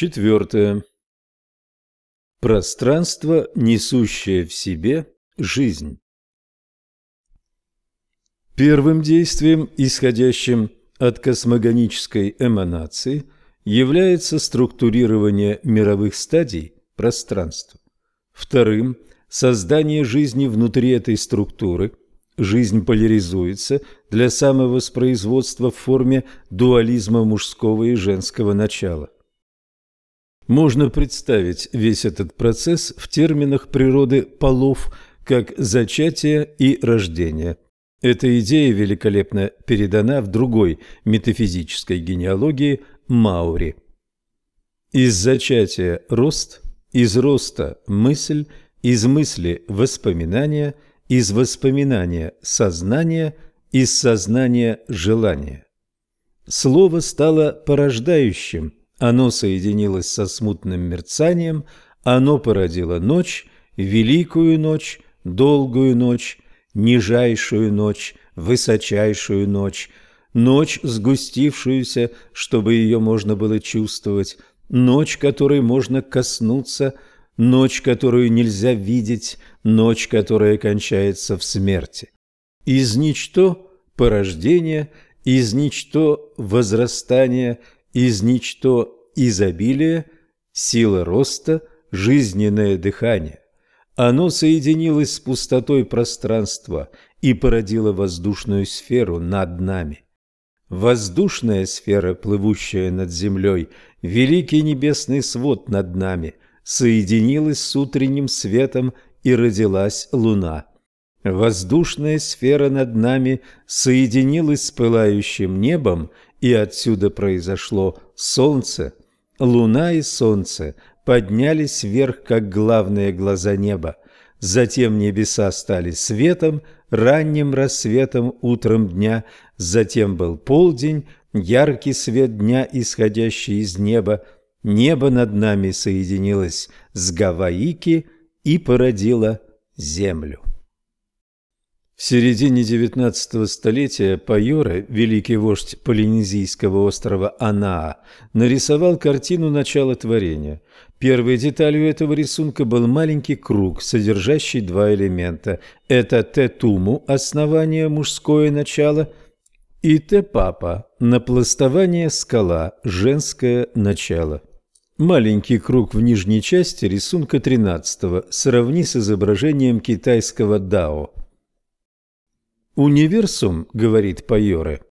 Четвертое. Пространство, несущее в себе жизнь. Первым действием, исходящим от космогонической эманации, является структурирование мировых стадий пространства. Вторым – создание жизни внутри этой структуры. Жизнь поляризуется для самовоспроизводства в форме дуализма мужского и женского начала. Можно представить весь этот процесс в терминах природы полов, как зачатие и рождение. Эта идея великолепно передана в другой метафизической генеалогии Маури. Из зачатия – рост, из роста – мысль, из мысли – воспоминания, из воспоминания – сознание, из сознания – желание. Слово стало порождающим – оно соединилось со смутным мерцанием, оно породило ночь, великую ночь, долгую ночь, нижайшую ночь, высочайшую ночь, ночь, сгустившуюся, чтобы ее можно было чувствовать, ночь, которой можно коснуться, ночь, которую нельзя видеть, ночь, которая кончается в смерти. Из ничто – порождение, из ничто – возрастание – из ничто изобилие, сила роста, жизненное дыхание. Оно соединилось с пустотой пространства и породило воздушную сферу над нами. Воздушная сфера, плывущая над землей, великий небесный свод над нами, соединилась с утренним светом и родилась луна. Воздушная сфера над нами соединилась с пылающим небом и отсюда произошло солнце, луна и солнце поднялись вверх, как главные глаза неба. Затем небеса стали светом, ранним рассветом, утром дня. Затем был полдень, яркий свет дня, исходящий из неба. Небо над нами соединилось с Гаваики и породило землю. В середине XIX столетия Пайора, великий вождь полинезийского острова Анаа, нарисовал картину начала творения. Первой деталью этого рисунка был маленький круг, содержащий два элемента. Это Тетуму – основание мужское начало, и Тепапа – напластование скала, женское начало. Маленький круг в нижней части рисунка 13 сравни с изображением китайского дао – Универсум, говорит Пайоре,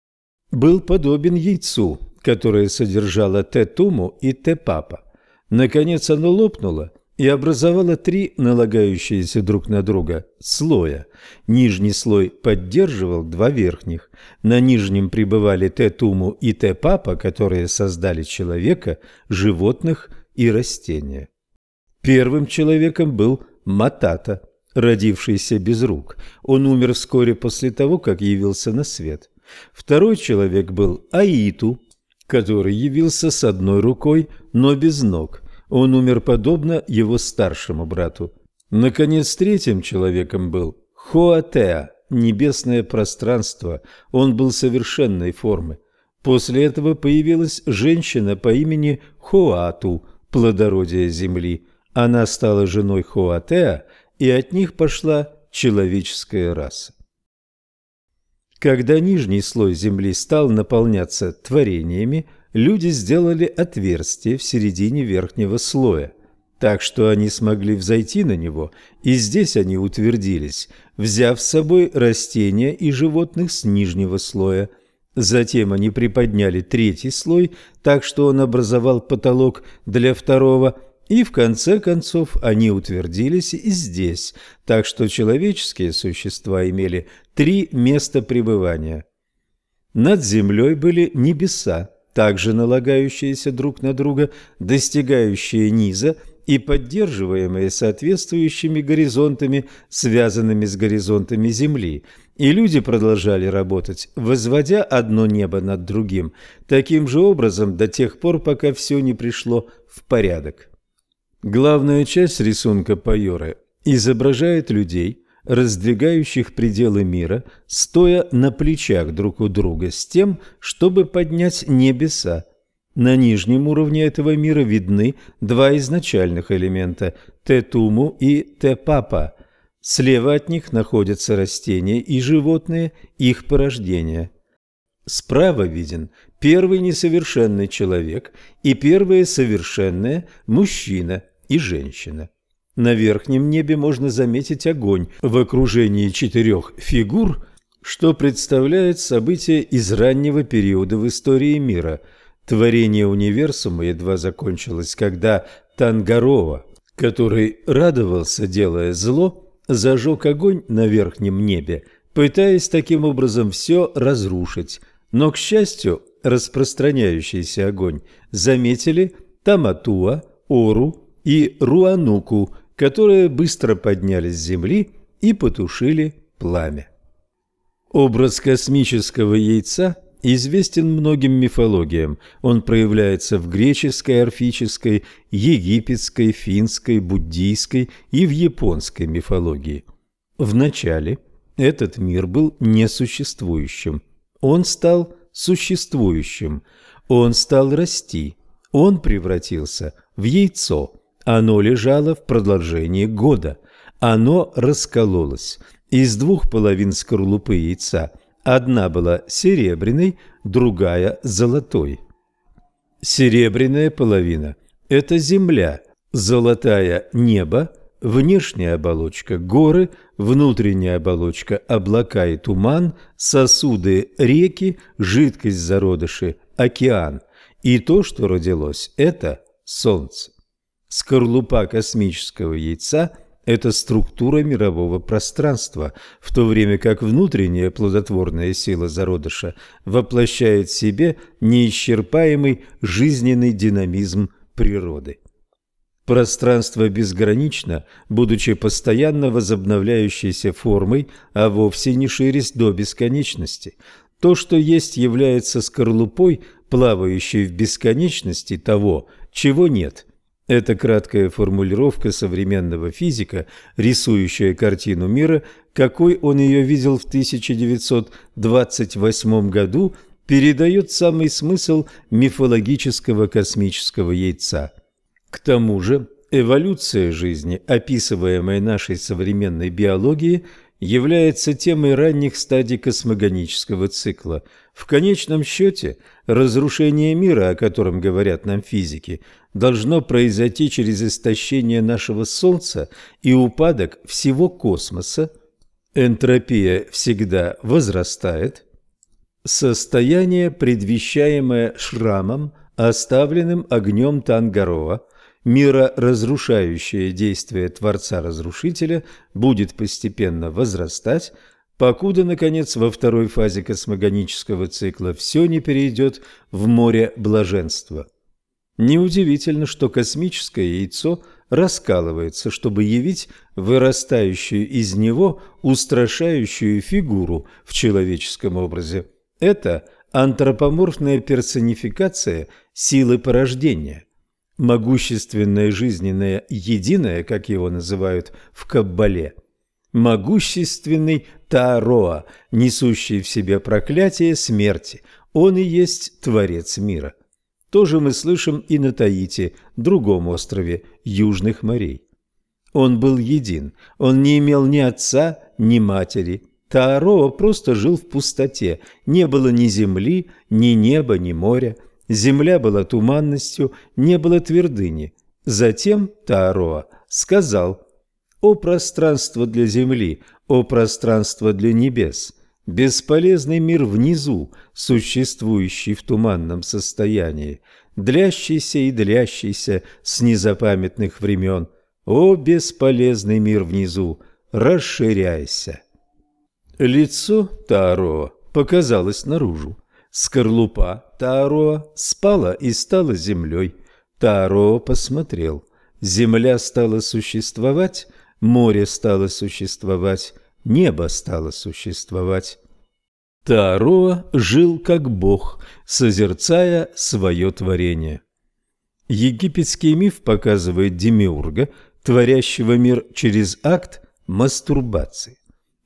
был подобен яйцу, которое содержало Т-туму и Т-папа. Наконец оно лопнуло и образовало три налагающиеся друг на друга слоя. Нижний слой поддерживал два верхних. На нижнем пребывали Т-туму и Т-папа, которые создали человека, животных и растения. Первым человеком был Матата – родившийся без рук. Он умер вскоре после того, как явился на свет. Второй человек был Аиту, который явился с одной рукой, но без ног. Он умер подобно его старшему брату. Наконец, третьим человеком был Хоатеа, небесное пространство. Он был совершенной формы. После этого появилась женщина по имени Хоату, плодородие земли. Она стала женой Хоатеа и от них пошла человеческая раса. Когда нижний слой земли стал наполняться творениями, люди сделали отверстие в середине верхнего слоя, так что они смогли взойти на него, и здесь они утвердились, взяв с собой растения и животных с нижнего слоя. Затем они приподняли третий слой, так что он образовал потолок для второго, и в конце концов они утвердились и здесь, так что человеческие существа имели три места пребывания. Над землей были небеса, также налагающиеся друг на друга, достигающие низа и поддерживаемые соответствующими горизонтами, связанными с горизонтами Земли, и люди продолжали работать, возводя одно небо над другим, таким же образом до тех пор, пока все не пришло в порядок. Главная часть рисунка Пайоры изображает людей, раздвигающих пределы мира, стоя на плечах друг у друга с тем, чтобы поднять небеса. На нижнем уровне этого мира видны два изначальных элемента – Тетуму и Тепапа. Слева от них находятся растения и животные, их порождения. Справа виден первый несовершенный человек и первое совершенное – мужчина и женщина. На верхнем небе можно заметить огонь в окружении четырех фигур, что представляет событие из раннего периода в истории мира. Творение универсума едва закончилось, когда Тангарова, который радовался, делая зло, зажег огонь на верхнем небе, пытаясь таким образом все разрушить. Но, к счастью, распространяющийся огонь заметили Таматуа, Ору и Руануку – которые быстро поднялись с земли и потушили пламя. Образ космического яйца известен многим мифологиям. Он проявляется в греческой, орфической, египетской, финской, буддийской и в японской мифологии. Вначале этот мир был несуществующим. Он стал существующим. Он стал расти. Он превратился в яйцо – оно лежало в продолжении года. Оно раскололось. Из двух половин скорлупы яйца одна была серебряной, другая – золотой. Серебряная половина – это земля, золотая – небо, внешняя оболочка – горы, внутренняя оболочка – облака и туман, сосуды – реки, жидкость зародыши – океан. И то, что родилось – это солнце. Скорлупа космического яйца – это структура мирового пространства, в то время как внутренняя плодотворная сила зародыша воплощает в себе неисчерпаемый жизненный динамизм природы. Пространство безгранично, будучи постоянно возобновляющейся формой, а вовсе не ширясь до бесконечности. То, что есть, является скорлупой, плавающей в бесконечности того, чего нет – это краткая формулировка современного физика, рисующая картину мира, какой он ее видел в 1928 году, передает самый смысл мифологического космического яйца. К тому же, эволюция жизни, описываемая нашей современной биологией, является темой ранних стадий космогонического цикла. В конечном счете, разрушение мира, о котором говорят нам физики, должно произойти через истощение нашего Солнца и упадок всего космоса. Энтропия всегда возрастает. Состояние, предвещаемое шрамом, оставленным огнем Тангарова, мироразрушающее действие Творца-Разрушителя будет постепенно возрастать, покуда, наконец, во второй фазе космогонического цикла все не перейдет в море блаженства – Неудивительно, что космическое яйцо раскалывается, чтобы явить вырастающую из него устрашающую фигуру в человеческом образе. Это антропоморфная персонификация силы порождения. Могущественное жизненное единое, как его называют в Каббале, могущественный Таароа, несущий в себе проклятие смерти, он и есть Творец мира – тоже мы слышим и на Таити, другом острове Южных морей. Он был един, он не имел ни отца, ни матери. Таароа просто жил в пустоте, не было ни земли, ни неба, ни моря. Земля была туманностью, не было твердыни. Затем Таароа сказал «О пространство для земли, о пространство для небес!» Бесполезный мир внизу, существующий в туманном состоянии, длящийся и длящийся с незапамятных времен. О, бесполезный мир внизу, расширяйся! Лицо Таро показалось наружу. Скорлупа Таро спала и стала землей. Таро посмотрел. Земля стала существовать, море стало существовать, небо стало существовать. Таароа жил как бог, созерцая свое творение. Египетский миф показывает демиурга, творящего мир через акт мастурбации.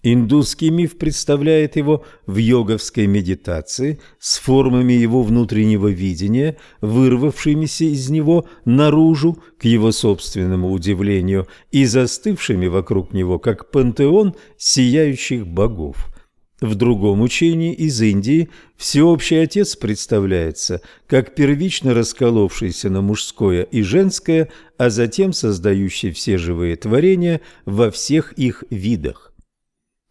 Индусский миф представляет его в йоговской медитации с формами его внутреннего видения, вырвавшимися из него наружу, к его собственному удивлению, и застывшими вокруг него, как пантеон сияющих богов. В другом учении из Индии всеобщий отец представляется как первично расколовшийся на мужское и женское, а затем создающий все живые творения во всех их видах.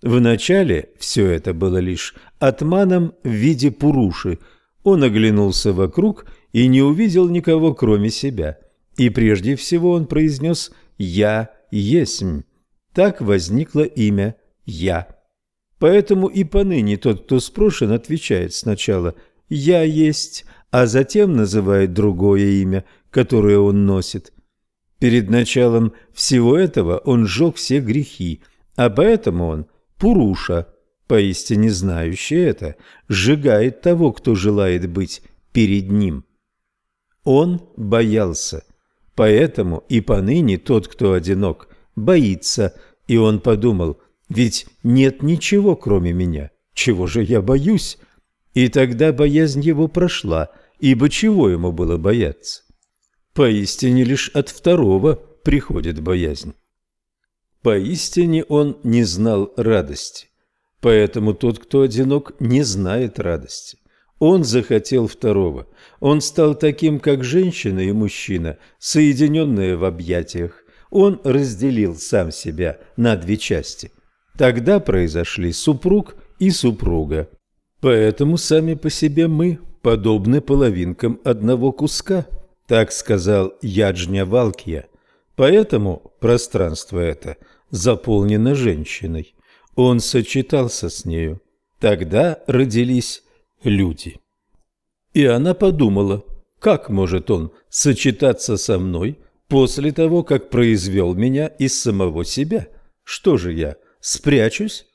Вначале все это было лишь атманом в виде пуруши. Он оглянулся вокруг и не увидел никого, кроме себя. И прежде всего он произнес «Я есмь». Так возникло имя «Я». Поэтому и поныне тот, кто спрошен, отвечает сначала «Я есть», а затем называет другое имя, которое он носит. Перед началом всего этого он сжег все грехи, а поэтому он – Пуруша, поистине знающий это, сжигает того, кто желает быть перед ним. Он боялся, поэтому и поныне тот, кто одинок, боится, и он подумал, ведь нет ничего, кроме меня, чего же я боюсь? И тогда боязнь его прошла, ибо чего ему было бояться? Поистине лишь от второго приходит боязнь. Поистине он не знал радости. Поэтому тот, кто одинок, не знает радости. Он захотел второго. Он стал таким, как женщина и мужчина, соединенные в объятиях. Он разделил сам себя на две части. Тогда произошли супруг и супруга. Поэтому сами по себе мы подобны половинкам одного куска, так сказал Яджня Валкия. Поэтому пространство это заполнено женщиной. Он сочетался с нею. Тогда родились люди. И она подумала, как может он сочетаться со мной после того, как произвел меня из самого себя? Что же я, спрячусь?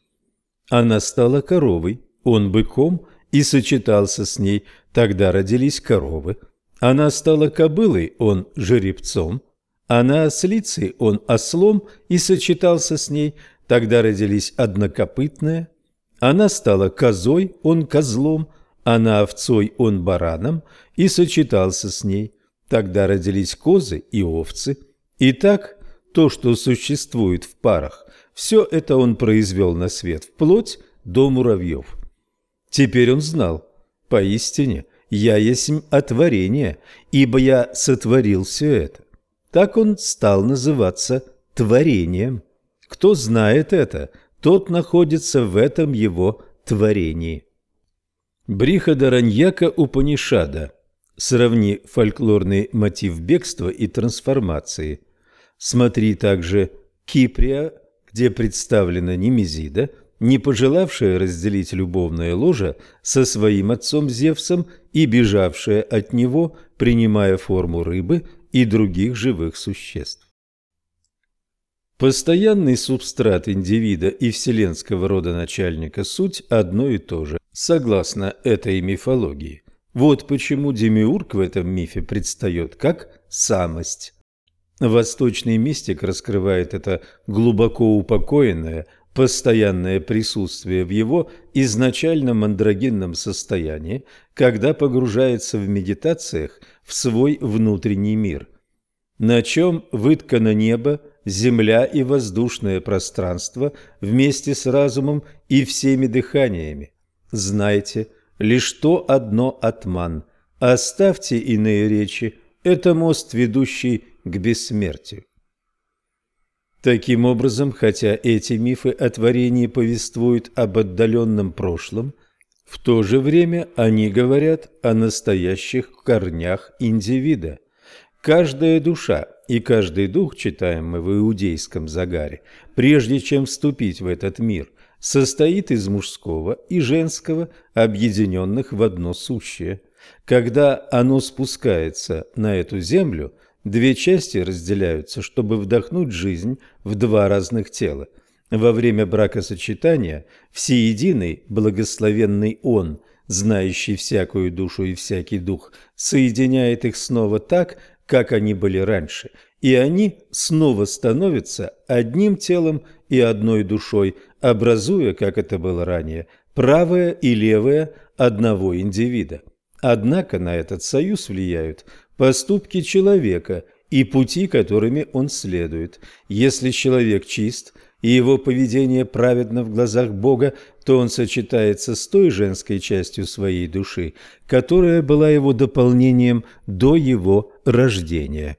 Она стала коровой, он быком и сочетался с ней. Тогда родились коровы. Она стала кобылой, он жеребцом а на ослице он ослом и сочетался с ней, тогда родились однокопытные. Она стала козой, он козлом, она овцой, он бараном, и сочетался с ней. Тогда родились козы и овцы. И так то, что существует в парах, все это он произвел на свет, вплоть до муравьев. Теперь он знал, поистине, я есть отворение, ибо я сотворил все это. Так он стал называться творением. Кто знает это, тот находится в этом его творении. Брихадараньяка Упанишада. Сравни фольклорный мотив бегства и трансформации. Смотри также Киприя, где представлена Немезида, не пожелавшая разделить любовное ложе со своим отцом Зевсом и бежавшая от него, принимая форму рыбы и других живых существ. Постоянный субстрат индивида и вселенского рода начальника – суть одно и то же, согласно этой мифологии. Вот почему Демиург в этом мифе предстает как самость. Восточный мистик раскрывает это глубоко упокоенное, постоянное присутствие в его изначальном андрогенном состоянии, когда погружается в медитациях в свой внутренний мир. На чем выткано небо, земля и воздушное пространство вместе с разумом и всеми дыханиями. Знайте, лишь то одно атман. Оставьте иные речи, это мост, ведущий к бессмертию. Таким образом, хотя эти мифы о творении повествуют об отдаленном прошлом, в то же время они говорят о настоящих корнях индивида. Каждая душа и каждый дух, читаем мы в иудейском загаре, прежде чем вступить в этот мир, состоит из мужского и женского, объединенных в одно сущее. Когда оно спускается на эту землю – Две части разделяются, чтобы вдохнуть жизнь в два разных тела. Во время бракосочетания всеединый благословенный Он, знающий всякую душу и всякий дух, соединяет их снова так, как они были раньше, и они снова становятся одним телом и одной душой, образуя, как это было ранее, правое и левое одного индивида. Однако на этот союз влияют поступки человека и пути, которыми он следует. Если человек чист и его поведение праведно в глазах Бога, то он сочетается с той женской частью своей души, которая была его дополнением до его рождения.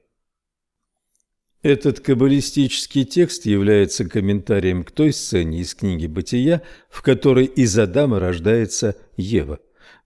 Этот каббалистический текст является комментарием к той сцене из книги «Бытия», в которой из Адама рождается Ева.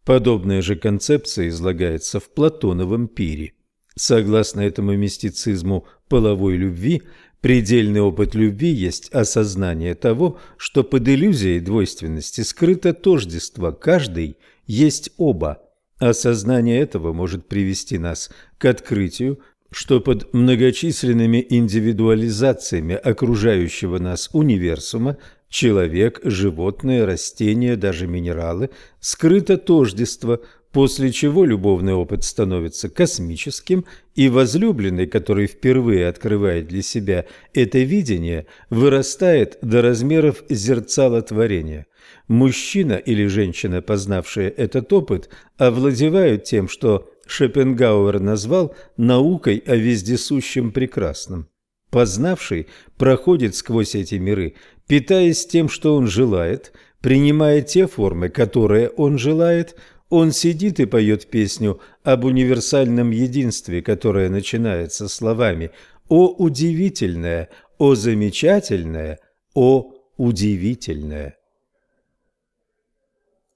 Подобная же концепция излагается в Платоновом пире. Согласно этому мистицизму половой любви, предельный опыт любви есть осознание того, что под иллюзией двойственности скрыто тождество, каждый есть оба. Осознание этого может привести нас к открытию, что под многочисленными индивидуализациями окружающего нас универсума человек, животные, растения, даже минералы скрыто тождество, после чего любовный опыт становится космическим, и возлюбленный, который впервые открывает для себя это видение, вырастает до размеров зерцала творения. Мужчина или женщина, познавшие этот опыт, овладевают тем, что Шопенгауэр назвал наукой о вездесущем прекрасном. Познавший проходит сквозь эти миры, питаясь тем, что он желает, принимая те формы, которые он желает, он сидит и поет песню об универсальном единстве, которое начинается словами «О удивительное! О замечательное! О удивительное!»